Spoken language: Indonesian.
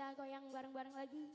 Kita goyang bareng-bareng lagi.